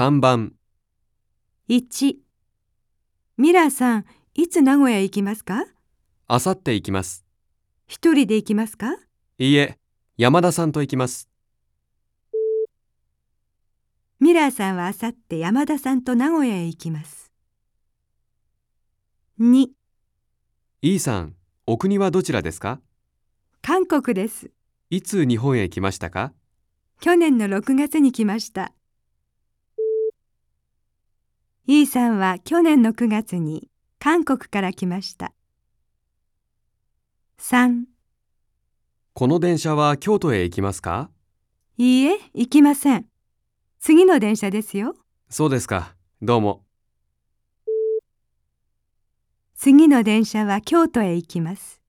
3番、1ミラーさん、いつ名古屋行きますか？あさって行きます。一人で行きますか？いいえ、山田さんと行きます。ミラーさんはあさって山田さんと名古屋へ行きます。2 E さん、お国はどちらですか？韓国です。いつ日本へ来ましたか？去年の6月に来ました。イーさんは去年の9月に韓国から来ました。3この電車は京都へ行きますか？いいえ、行きません。次の電車ですよ。そうですか。どうも。次の電車は京都へ行きます。